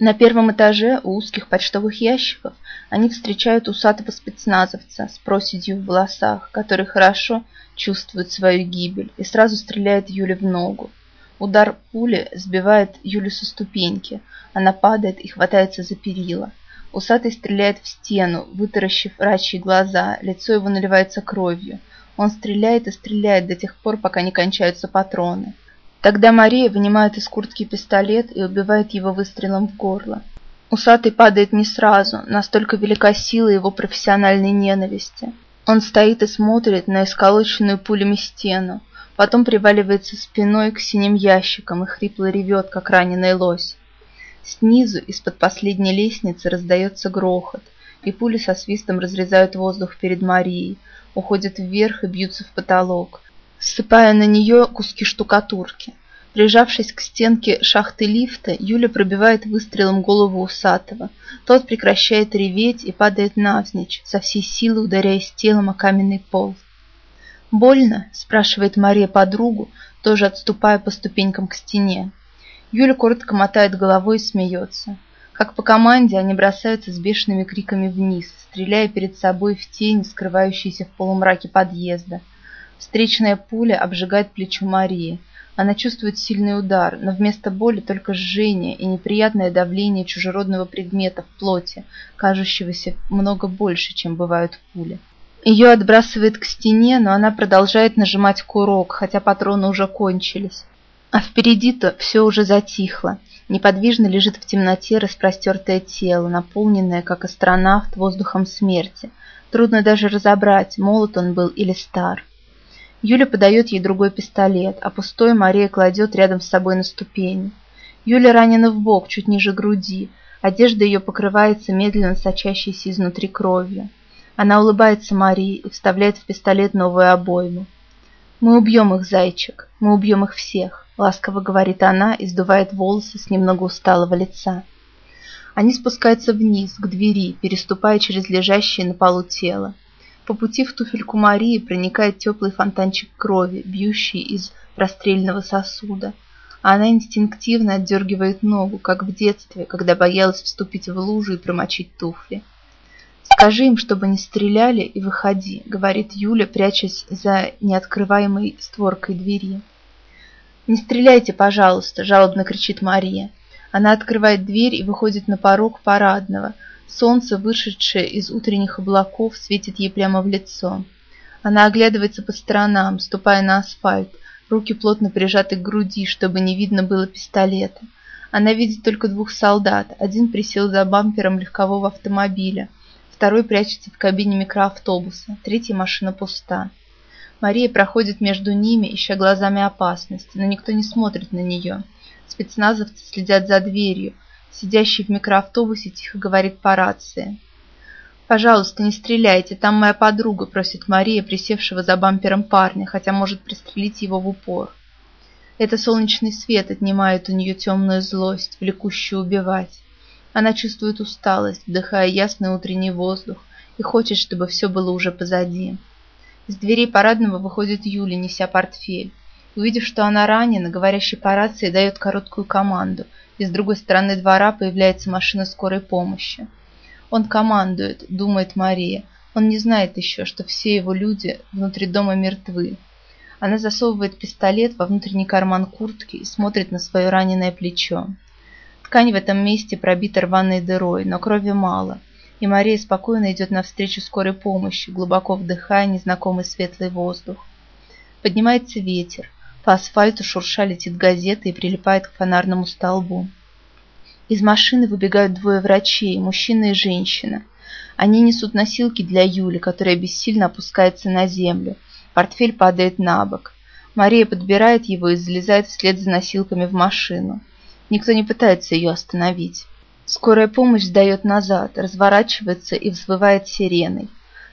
На первом этаже у узких почтовых ящиков они встречают усатого спецназовца с проседью в волосах, который хорошо чувствует свою гибель и сразу стреляет Юле в ногу. Удар пули сбивает Юлю со ступеньки. Она падает и хватается за перила. Усатый стреляет в стену, вытаращив рачьи глаза, лицо его наливается кровью. Он стреляет и стреляет до тех пор, пока не кончаются патроны. Тогда Мария вынимает из куртки пистолет и убивает его выстрелом в горло. Усатый падает не сразу, настолько велика сила его профессиональной ненависти. Он стоит и смотрит на исколоченную пулями стену, потом приваливается спиной к синим ящикам и хрипло ревет, как раненый лось. Снизу, из-под последней лестницы, раздается грохот, и пули со свистом разрезают воздух перед Марией, уходят вверх и бьются в потолок, ссыпая на нее куски штукатурки. Прижавшись к стенке шахты лифта, Юля пробивает выстрелом голову усатого. Тот прекращает реветь и падает навзничь, со всей силы ударяясь телом о каменный пол. «Больно?» – спрашивает Мария подругу, тоже отступая по ступенькам к стене. Юля коротко мотает головой и смеется. Как по команде они бросаются с бешеными криками вниз, стреляя перед собой в тень, скрывающуюся в полумраке подъезда. Встречная пуля обжигает плечо Марии. Она чувствует сильный удар, но вместо боли только жжение и неприятное давление чужеродного предмета в плоти, кажущегося много больше, чем бывают пули. Ее отбрасывает к стене, но она продолжает нажимать курок, хотя патроны уже кончились. А впереди-то все уже затихло. Неподвижно лежит в темноте распростертое тело, наполненное, как астронавт, воздухом смерти. Трудно даже разобрать, молод он был или стар. Юля подает ей другой пистолет, а пустой Мария кладет рядом с собой на ступени. Юля ранена в бок, чуть ниже груди. Одежда ее покрывается медленно сочащейся изнутри кровью. Она улыбается Марии и вставляет в пистолет новую обойму. «Мы убьем их, зайчик, мы убьем их всех», — ласково говорит она и сдувает волосы с немного усталого лица. Они спускаются вниз, к двери, переступая через лежащее на полу тело. По пути в туфельку Марии проникает теплый фонтанчик крови, бьющий из прострельного сосуда. Она инстинктивно отдергивает ногу, как в детстве, когда боялась вступить в лужу и промочить туфли. «Скажи им, чтобы не стреляли, и выходи», — говорит Юля, прячась за неоткрываемой створкой двери. «Не стреляйте, пожалуйста», — жалобно кричит Мария. Она открывает дверь и выходит на порог парадного — Солнце, вышедшее из утренних облаков, светит ей прямо в лицо. Она оглядывается по сторонам, ступая на асфальт, руки плотно прижаты к груди, чтобы не видно было пистолета. Она видит только двух солдат. Один присел за бампером легкового автомобиля, второй прячется в кабине микроавтобуса, третья машина пуста. Мария проходит между ними, ища глазами опасности, но никто не смотрит на нее. Спецназовцы следят за дверью, Сидящий в микроавтобусе тихо говорит по рации. «Пожалуйста, не стреляйте, там моя подруга», – просит Мария, присевшего за бампером парня, хотя может пристрелить его в упор. Это солнечный свет отнимает у нее темную злость, влекущую убивать. Она чувствует усталость, вдыхая ясный утренний воздух, и хочет, чтобы все было уже позади. Из дверей парадного выходит Юля, неся портфель. Увидев, что она ранена, говорящий по рации дает короткую команду – и с другой стороны двора появляется машина скорой помощи. Он командует, думает Мария. Он не знает еще, что все его люди внутри дома мертвы. Она засовывает пистолет во внутренний карман куртки и смотрит на свое раненое плечо. Ткань в этом месте пробита рваной дырой, но крови мало, и Мария спокойно идет навстречу скорой помощи, глубоко вдыхая незнакомый светлый воздух. Поднимается ветер, по асфальту шурша летит газета и прилипает к фонарному столбу. Из машины выбегают двое врачей, мужчина и женщина. Они несут носилки для Юли, которая бессильно опускается на землю. Портфель падает на бок. Мария подбирает его и залезает вслед за носилками в машину. Никто не пытается ее остановить. Скорая помощь сдает назад, разворачивается и взвывает сиреной.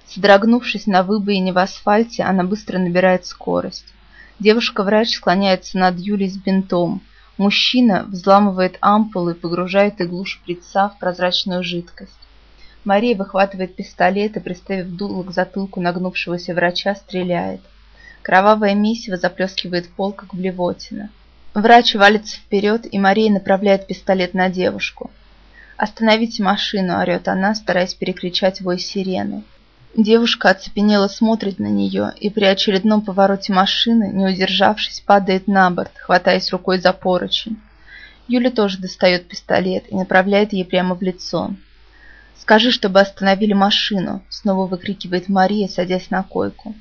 Содрогнувшись на выбоине в асфальте, она быстро набирает скорость. Девушка-врач склоняется над Юлей с бинтом. Мужчина взламывает ампулы и погружает иглу шприца в прозрачную жидкость. Мария выхватывает пистолет и, приставив дуло к затылку нагнувшегося врача, стреляет. Кровавое месиво заплескивает пол, как блевотина. Врач валится вперед, и Мария направляет пистолет на девушку. «Остановите машину!» – орет она, стараясь перекричать вой сирены. Девушка оцепенело смотрит на нее и при очередном повороте машины, не удержавшись, падает на борт, хватаясь рукой за поручень. Юля тоже достает пистолет и направляет ей прямо в лицо. «Скажи, чтобы остановили машину!» – снова выкрикивает Мария, садясь на койку.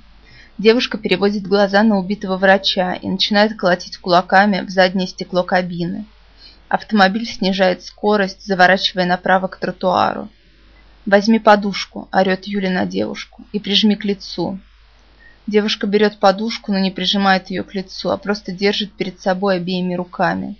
Девушка переводит глаза на убитого врача и начинает колотить кулаками в заднее стекло кабины. Автомобиль снижает скорость, заворачивая направо к тротуару. «Возьми подушку», – орет Юля на девушку, – «и прижми к лицу». Девушка берет подушку, но не прижимает ее к лицу, а просто держит перед собой обеими руками.